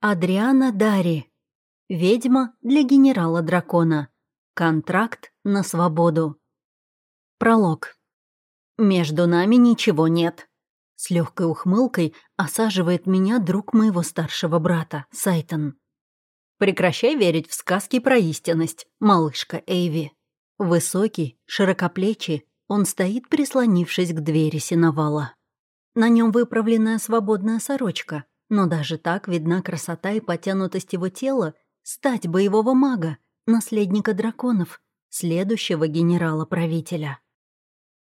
Адриана Дари. Ведьма для генерала дракона. Контракт на свободу. Пролог. Между нами ничего нет. С легкой ухмылкой осаживает меня друг моего старшего брата, Сайтон. Прекращай верить в сказки про истинность, малышка Эйви. Высокий, широкоплечий, он стоит, прислонившись к двери сеновала. На нем выправленная свободная сорочка, но даже так видна красота и потянутость его тела, стать боевого мага, наследника драконов, следующего генерала-правителя.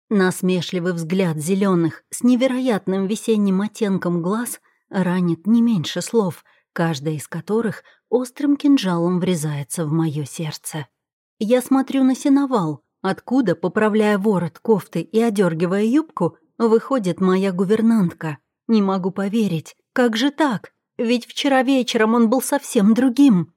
Насмешливый взгляд зеленых с невероятным весенним оттенком глаз ранит не меньше слов, каждая из которых острым кинжалом врезается в мое сердце. Я смотрю на сеновал, откуда, поправляя ворот кофты и одергивая юбку, выходит моя гувернантка. Не могу поверить, как же так? Ведь вчера вечером он был совсем другим.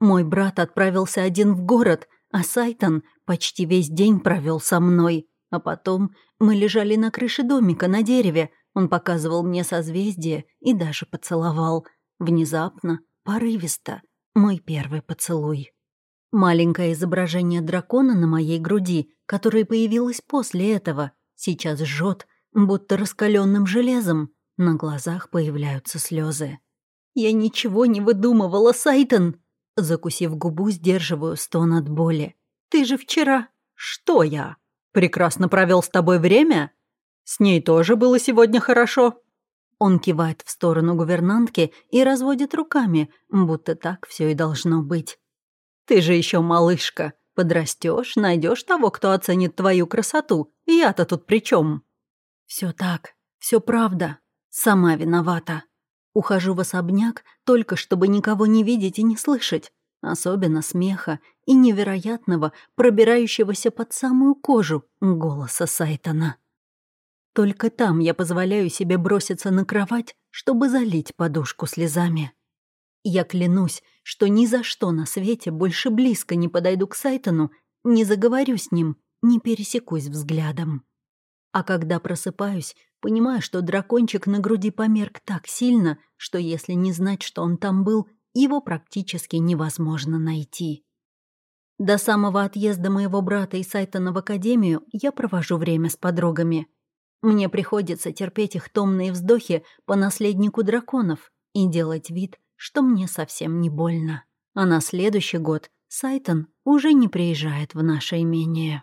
Мой брат отправился один в город, а Сайтон почти весь день провел со мной. А потом мы лежали на крыше домика на дереве. Он показывал мне созвездие и даже поцеловал. Внезапно, порывисто, мой первый поцелуй. Маленькое изображение дракона на моей груди, которое появилось после этого, сейчас жжет, будто раскаленным железом. На глазах появляются слезы. «Я ничего не выдумывала, Сайтон!» Закусив губу, сдерживаю стон от боли. «Ты же вчера...» «Что я? Прекрасно провел с тобой время? С ней тоже было сегодня хорошо?» Он кивает в сторону гувернантки и разводит руками, будто так все и должно быть. «Ты же еще малышка. Подрастешь, найдешь того, кто оценит твою красоту. Я-то тут при чем? Все так, все правда. Сама виновата. Ухожу в особняк только чтобы никого не видеть и не слышать. Особенно смеха и невероятного, пробирающегося под самую кожу голоса Сайтона. Только там я позволяю себе броситься на кровать, чтобы залить подушку слезами. Я клянусь, что ни за что на свете больше близко не подойду к Сайтону, не заговорю с ним, не пересекусь взглядом. А когда просыпаюсь, понимаю, что дракончик на груди померк так сильно, что если не знать, что он там был, его практически невозможно найти. До самого отъезда моего брата и Сайтона в академию я провожу время с подругами. Мне приходится терпеть их томные вздохи по наследнику драконов и делать вид, что мне совсем не больно. А на следующий год Сайтон уже не приезжает в наше имение.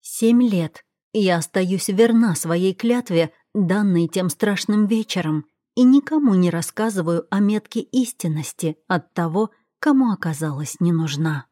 Семь лет я остаюсь верна своей клятве, данной тем страшным вечером, и никому не рассказываю о метке истинности от того, кому оказалась не нужна.